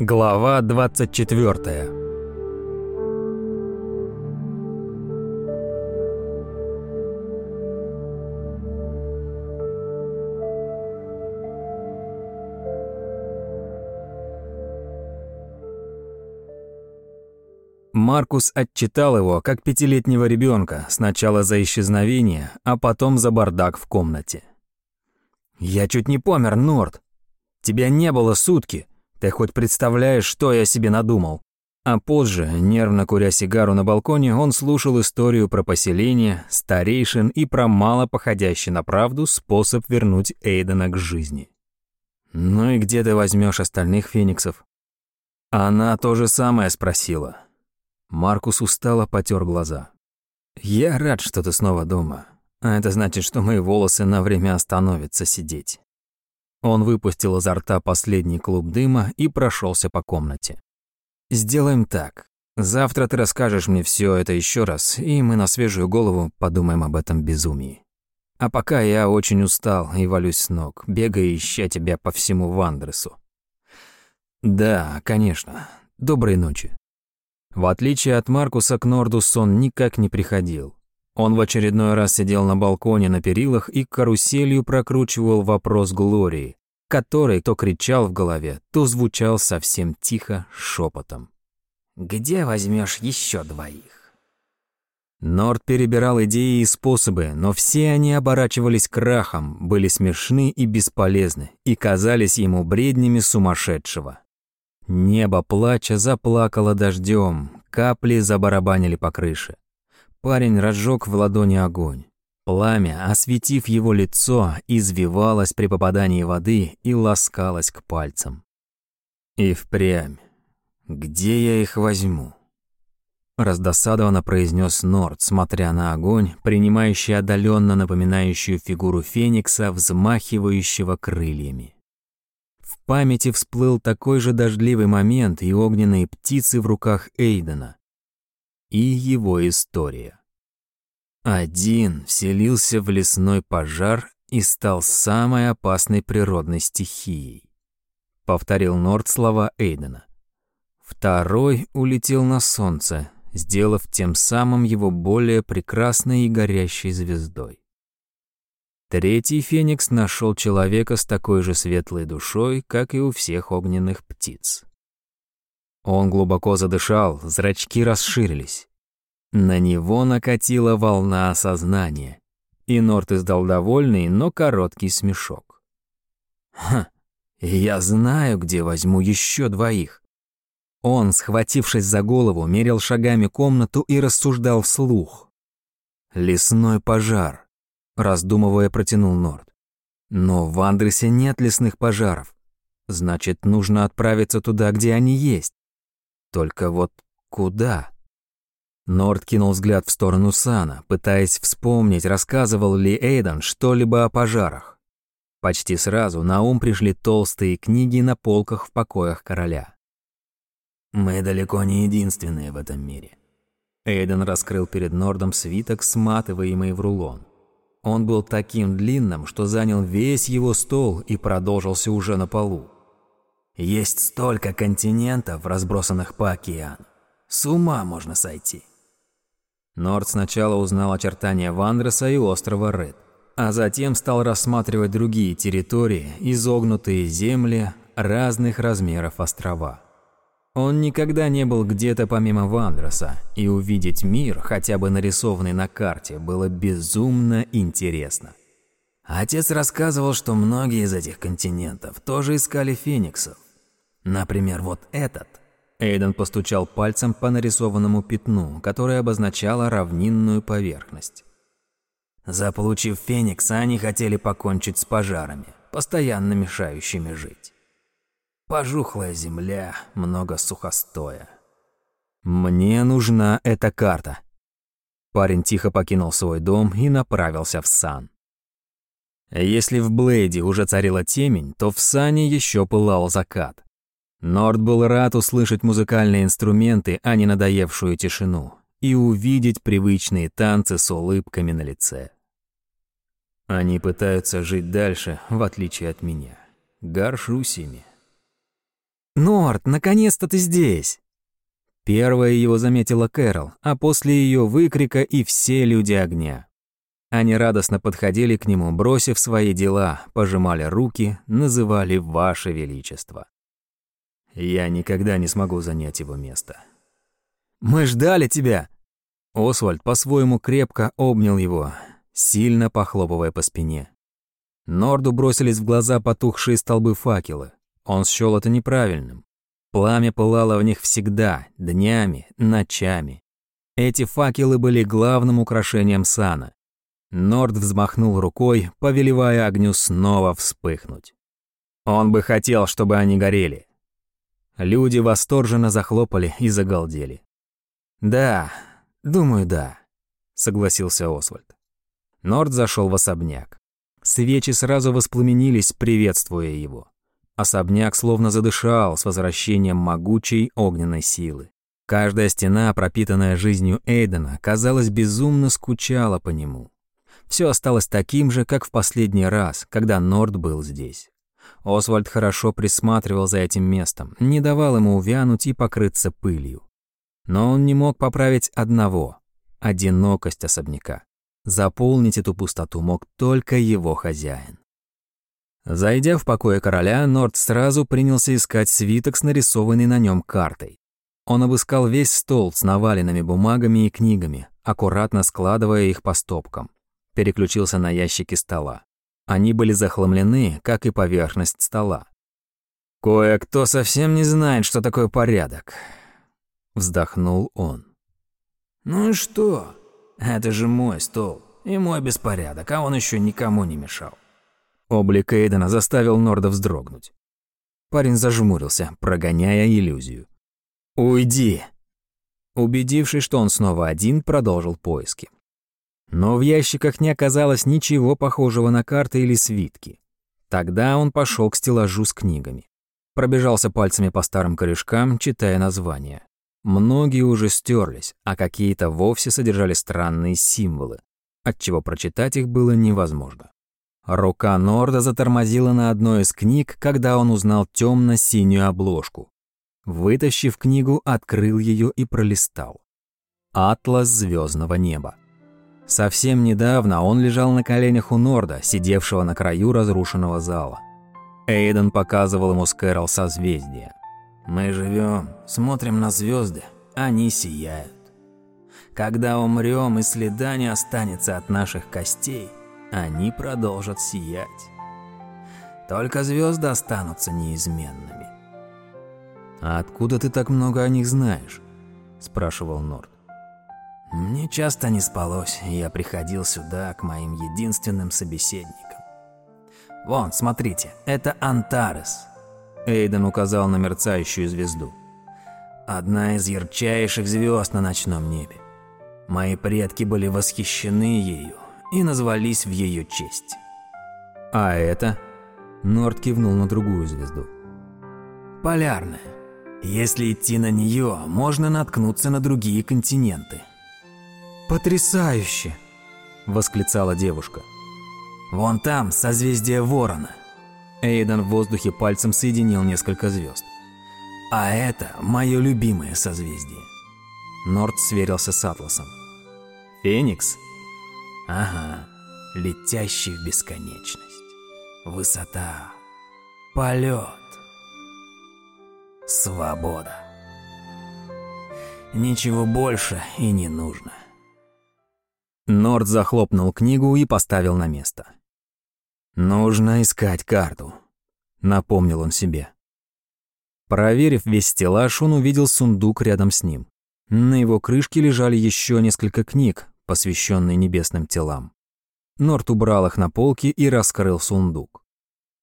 Глава 24 Маркус отчитал его, как пятилетнего ребенка, сначала за исчезновение, а потом за бардак в комнате. «Я чуть не помер, Норд. Тебя не было сутки. Ты хоть представляешь, что я себе надумал?» А позже, нервно куря сигару на балконе, он слушал историю про поселение, старейшин и про мало походящий на правду способ вернуть Эйдена к жизни. «Ну и где ты возьмешь остальных фениксов?» Она то же самое спросила. Маркус устало потер глаза. «Я рад, что ты снова дома. А это значит, что мои волосы на время остановятся сидеть». Он выпустил изо рта последний клуб дыма и прошелся по комнате. «Сделаем так. Завтра ты расскажешь мне все это еще раз, и мы на свежую голову подумаем об этом безумии. А пока я очень устал и валюсь с ног, бегая ища тебя по всему Вандресу». «Да, конечно. Доброй ночи». В отличие от Маркуса, к Норду сон никак не приходил. Он в очередной раз сидел на балконе на перилах и каруселью прокручивал вопрос Глории, который то кричал в голове, то звучал совсем тихо шепотом. «Где возьмешь еще двоих?» Норд перебирал идеи и способы, но все они оборачивались крахом, были смешны и бесполезны, и казались ему бреднями сумасшедшего. Небо плача заплакало дождем, капли забарабанили по крыше. Парень разжег в ладони огонь. Пламя, осветив его лицо, извивалось при попадании воды и ласкалось к пальцам. И впрямь. Где я их возьму? Раздосадованно произнес Норд, смотря на огонь, принимающий отдаленно напоминающую фигуру феникса, взмахивающего крыльями. В памяти всплыл такой же дождливый момент и огненные птицы в руках Эйдена, и его история. Один вселился в лесной пожар и стал самой опасной природной стихией. Повторил Норд слова Эйдена. Второй улетел на солнце, сделав тем самым его более прекрасной и горящей звездой. Третий феникс нашел человека с такой же светлой душой, как и у всех огненных птиц. Он глубоко задышал, зрачки расширились. На него накатила волна осознания, и Норт издал довольный, но короткий смешок. «Ха, я знаю, где возьму еще двоих». Он, схватившись за голову, мерил шагами комнату и рассуждал вслух. «Лесной пожар», — раздумывая, протянул Норт. «Но в Андресе нет лесных пожаров. Значит, нужно отправиться туда, где они есть. Только вот куда? Норд кинул взгляд в сторону Сана, пытаясь вспомнить, рассказывал ли Эйден что-либо о пожарах. Почти сразу на ум пришли толстые книги на полках в покоях короля. «Мы далеко не единственные в этом мире». Эйден раскрыл перед Нордом свиток, сматываемый в рулон. Он был таким длинным, что занял весь его стол и продолжился уже на полу. Есть столько континентов, разбросанных по океану. С ума можно сойти. Норд сначала узнал очертания Вандреса и острова Ред, а затем стал рассматривать другие территории, изогнутые земли, разных размеров острова. Он никогда не был где-то помимо Вандреса, и увидеть мир, хотя бы нарисованный на карте, было безумно интересно. Отец рассказывал, что многие из этих континентов тоже искали фениксов, Например, вот этот. Эйден постучал пальцем по нарисованному пятну, которое обозначало равнинную поверхность. Заполучив Феникса, они хотели покончить с пожарами, постоянно мешающими жить. Пожухлая земля, много сухостоя. «Мне нужна эта карта». Парень тихо покинул свой дом и направился в сан. Если в Блейде уже царила темень, то в сане еще пылал закат. Норд был рад услышать музыкальные инструменты, а не надоевшую тишину, и увидеть привычные танцы с улыбками на лице. Они пытаются жить дальше, в отличие от меня. Горжусь ими. «Норт, наконец-то ты здесь!» Первая его заметила Кэрол, а после ее выкрика и все люди огня. Они радостно подходили к нему, бросив свои дела, пожимали руки, называли «Ваше Величество». Я никогда не смогу занять его место. «Мы ждали тебя!» Освальд по-своему крепко обнял его, сильно похлопывая по спине. Норду бросились в глаза потухшие столбы факелы. Он счёл это неправильным. Пламя пылало в них всегда, днями, ночами. Эти факелы были главным украшением сана. Норд взмахнул рукой, повелевая огню снова вспыхнуть. Он бы хотел, чтобы они горели. Люди восторженно захлопали и загалдели. «Да, думаю, да», — согласился Освальд. Норд зашел в особняк. Свечи сразу воспламенились, приветствуя его. Особняк словно задышал с возвращением могучей огненной силы. Каждая стена, пропитанная жизнью Эйдена, казалось, безумно скучала по нему. Все осталось таким же, как в последний раз, когда Норд был здесь. Освальд хорошо присматривал за этим местом, не давал ему увянуть и покрыться пылью. Но он не мог поправить одного — одинокость особняка. Заполнить эту пустоту мог только его хозяин. Зайдя в покое короля, Норд сразу принялся искать свиток с нарисованной на нем картой. Он обыскал весь стол с наваленными бумагами и книгами, аккуратно складывая их по стопкам. Переключился на ящики стола. Они были захламлены, как и поверхность стола. «Кое-кто совсем не знает, что такое порядок», — вздохнул он. «Ну и что? Это же мой стол и мой беспорядок, а он еще никому не мешал». Облик Эйдена заставил Норда вздрогнуть. Парень зажмурился, прогоняя иллюзию. «Уйди!» Убедившись, что он снова один, продолжил поиски. Но в ящиках не оказалось ничего похожего на карты или свитки. Тогда он пошел к стеллажу с книгами. Пробежался пальцами по старым корешкам, читая названия. Многие уже стерлись, а какие-то вовсе содержали странные символы, отчего прочитать их было невозможно. Рука Норда затормозила на одной из книг, когда он узнал темно-синюю обложку. Вытащив книгу, открыл ее и пролистал. «Атлас звездного неба». Совсем недавно он лежал на коленях у Норда, сидевшего на краю разрушенного зала. Эйден показывал ему с Кэрол созвездия. «Мы живем, смотрим на звезды, они сияют. Когда умрем и следа не останется от наших костей, они продолжат сиять. Только звезды останутся неизменными. «А откуда ты так много о них знаешь?» – спрашивал Норд. «Мне часто не спалось, и я приходил сюда к моим единственным собеседникам. Вон, смотрите, это Антарес». Эйден указал на мерцающую звезду. «Одна из ярчайших звезд на ночном небе. Мои предки были восхищены ею, и назвались в ее честь. А это? Норд кивнул на другую звезду. Полярная. Если идти на нее, можно наткнуться на другие континенты. Потрясающе, восклицала девушка. Вон там созвездие Ворона. Эйден в воздухе пальцем соединил несколько звезд. А это мое любимое созвездие. Норд сверился с атласом. Феникс? Ага, летящий в бесконечность. Высота, полет, свобода. Ничего больше и не нужно. Норд захлопнул книгу и поставил на место. «Нужно искать карту», — напомнил он себе. Проверив весь стеллаж, он увидел сундук рядом с ним. На его крышке лежали еще несколько книг, посвященный небесным телам. Норт убрал их на полки и раскрыл сундук.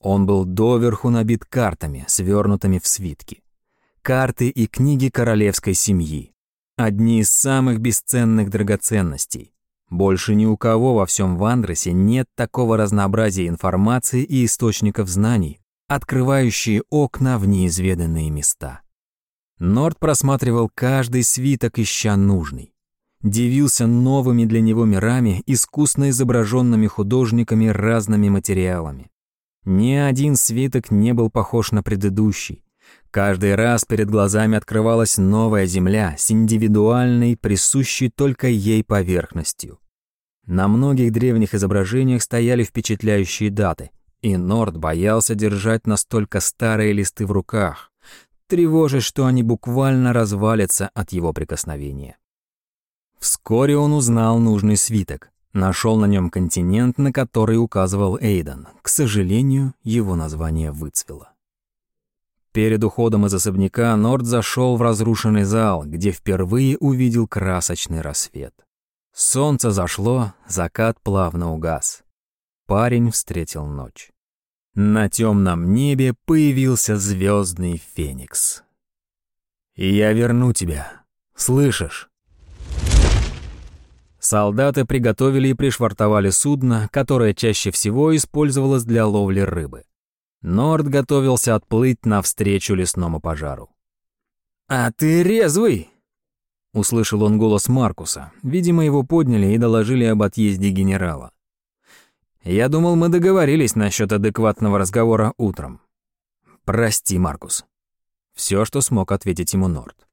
Он был доверху набит картами, свернутыми в свитки. Карты и книги королевской семьи. Одни из самых бесценных драгоценностей. Больше ни у кого во всем Вандресе нет такого разнообразия информации и источников знаний, открывающие окна в неизведанные места. Норд просматривал каждый свиток, ища нужный дивился новыми для него мирами, искусно изображенными художниками разными материалами. Ни один свиток не был похож на предыдущий. Каждый раз перед глазами открывалась новая земля с индивидуальной, присущей только ей поверхностью. На многих древних изображениях стояли впечатляющие даты, и Норд боялся держать настолько старые листы в руках, тревожась, что они буквально развалятся от его прикосновения. Вскоре он узнал нужный свиток, нашел на нем континент, на который указывал Эйден. К сожалению, его название выцвело. Перед уходом из особняка Норд зашел в разрушенный зал, где впервые увидел красочный рассвет. Солнце зашло, закат плавно угас. Парень встретил ночь. На темном небе появился звездный феникс. «Я верну тебя. Слышишь?» Солдаты приготовили и пришвартовали судно, которое чаще всего использовалось для ловли рыбы. Норд готовился отплыть навстречу лесному пожару. «А ты резвый!» Услышал он голос Маркуса. Видимо, его подняли и доложили об отъезде генерала. Я думал, мы договорились насчет адекватного разговора утром. Прости, Маркус. Все, что смог ответить ему Норд.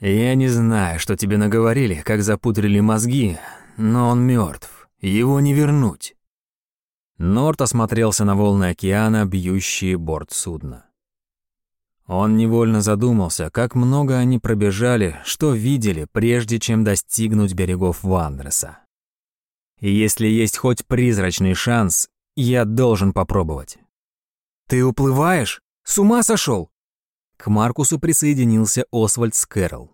Я не знаю, что тебе наговорили, как запудрили мозги, но он мертв. Его не вернуть. Норд осмотрелся на волны океана, бьющие борт судна. Он невольно задумался, как много они пробежали, что видели, прежде чем достигнуть берегов Вандреса. Если есть хоть призрачный шанс, я должен попробовать. «Ты уплываешь? С ума сошел?» К Маркусу присоединился Освальд Скэрролл.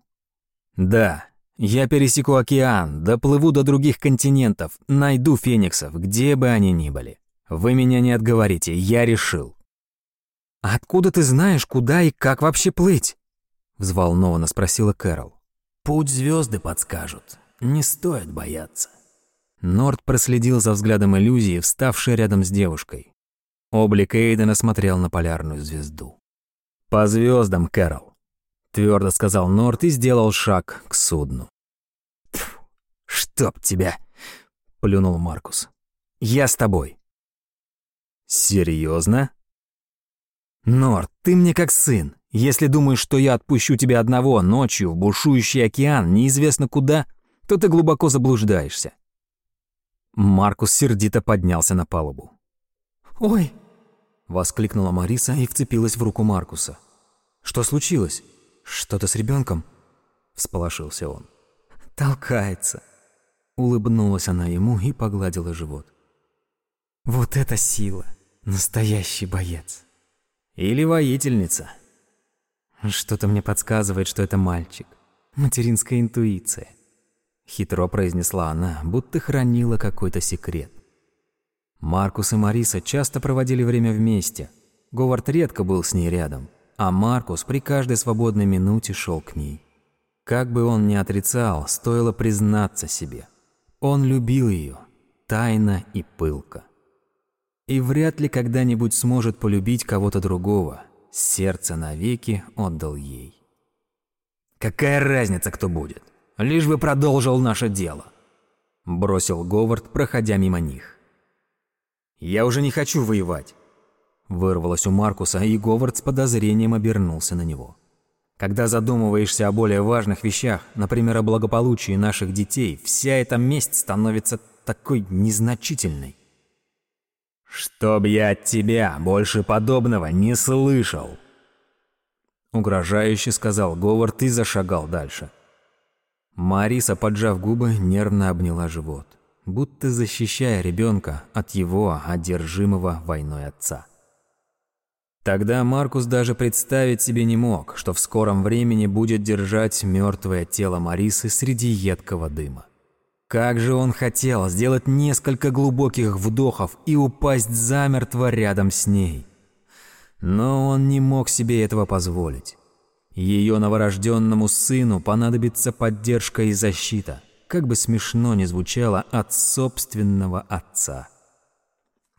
«Да, я пересеку океан, доплыву до других континентов, найду фениксов, где бы они ни были. Вы меня не отговорите, я решил. «А откуда ты знаешь, куда и как вообще плыть?» Взволнованно спросила Кэрол. «Путь звезды подскажут. Не стоит бояться». Норд проследил за взглядом иллюзии, вставшей рядом с девушкой. Облик Эйдена смотрел на полярную звезду. «По звездам, Кэрол», — твердо сказал Норд и сделал шаг к судну. «Чтоб тебя!» — плюнул Маркус. «Я с тобой». «Серьезно?» «Норд, ты мне как сын. Если думаешь, что я отпущу тебя одного ночью в бушующий океан, неизвестно куда, то ты глубоко заблуждаешься». Маркус сердито поднялся на палубу. «Ой!» — воскликнула Мариса и вцепилась в руку Маркуса. «Что случилось? Что-то с ребенком? всполошился он. «Толкается!» Улыбнулась она ему и погладила живот. «Вот это сила! Настоящий боец!» Или воительница. Что-то мне подсказывает, что это мальчик. Материнская интуиция. Хитро произнесла она, будто хранила какой-то секрет. Маркус и Мариса часто проводили время вместе. Говард редко был с ней рядом, а Маркус при каждой свободной минуте шел к ней. Как бы он ни отрицал, стоило признаться себе. Он любил ее, тайно и пылко и вряд ли когда-нибудь сможет полюбить кого-то другого. Сердце навеки отдал ей. «Какая разница, кто будет? Лишь бы продолжил наше дело», – бросил Говард, проходя мимо них. «Я уже не хочу воевать», – вырвалось у Маркуса, и Говард с подозрением обернулся на него. «Когда задумываешься о более важных вещах, например, о благополучии наших детей, вся эта месть становится такой незначительной. «Чтоб я от тебя больше подобного не слышал!» Угрожающе сказал Говард и зашагал дальше. Мариса, поджав губы, нервно обняла живот, будто защищая ребенка от его одержимого войной отца. Тогда Маркус даже представить себе не мог, что в скором времени будет держать мертвое тело Марисы среди едкого дыма. Как же он хотел сделать несколько глубоких вдохов и упасть замертво рядом с ней. Но он не мог себе этого позволить. Ее новорожденному сыну понадобится поддержка и защита, как бы смешно ни звучало, от собственного отца.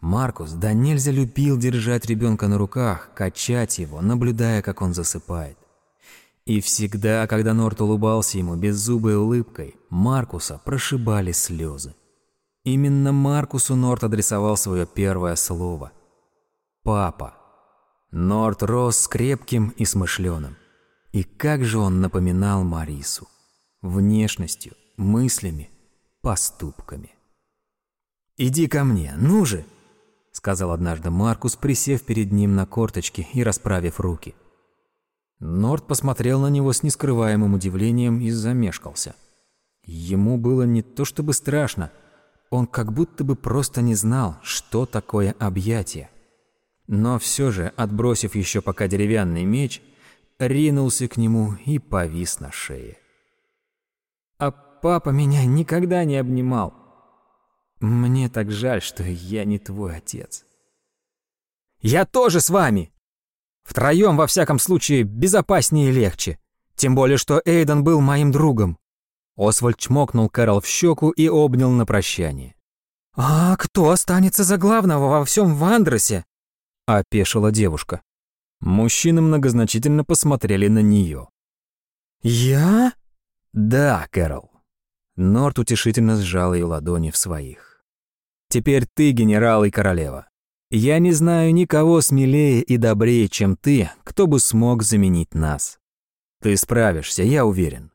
Маркус да нельзя любил держать ребенка на руках, качать его, наблюдая, как он засыпает. И всегда, когда Норт улыбался ему беззубой улыбкой, Маркуса прошибали слезы. Именно Маркусу Норт адресовал свое первое слово. «Папа». Норт рос крепким и смышленым. И как же он напоминал Марису. Внешностью, мыслями, поступками. «Иди ко мне, ну же!» — сказал однажды Маркус, присев перед ним на корточки и расправив руки. Норт посмотрел на него с нескрываемым удивлением и замешкался. Ему было не то чтобы страшно, он как будто бы просто не знал, что такое объятие. Но все же, отбросив еще пока деревянный меч, ринулся к нему и повис на шее. «А папа меня никогда не обнимал. Мне так жаль, что я не твой отец». «Я тоже с вами!» Втроем, во всяком случае, безопаснее и легче. Тем более, что Эйден был моим другом. Освальд чмокнул Кэрол в щеку и обнял на прощание. «А кто останется за главного во всем Вандросе?» – опешила девушка. Мужчины многозначительно посмотрели на нее. «Я?» «Да, Кэрол». Норт утешительно сжал ее ладони в своих. «Теперь ты генерал и королева. Я не знаю никого смелее и добрее, чем ты, кто бы смог заменить нас. Ты справишься, я уверен.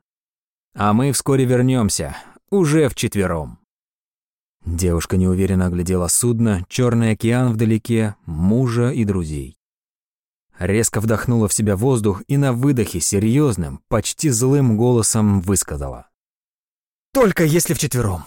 А мы вскоре вернемся, уже вчетвером. Девушка неуверенно оглядела судно, черный океан вдалеке, мужа и друзей. Резко вдохнула в себя воздух и на выдохе серьезным, почти злым голосом высказала. «Только если вчетвером.